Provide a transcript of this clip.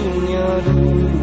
dunia dulu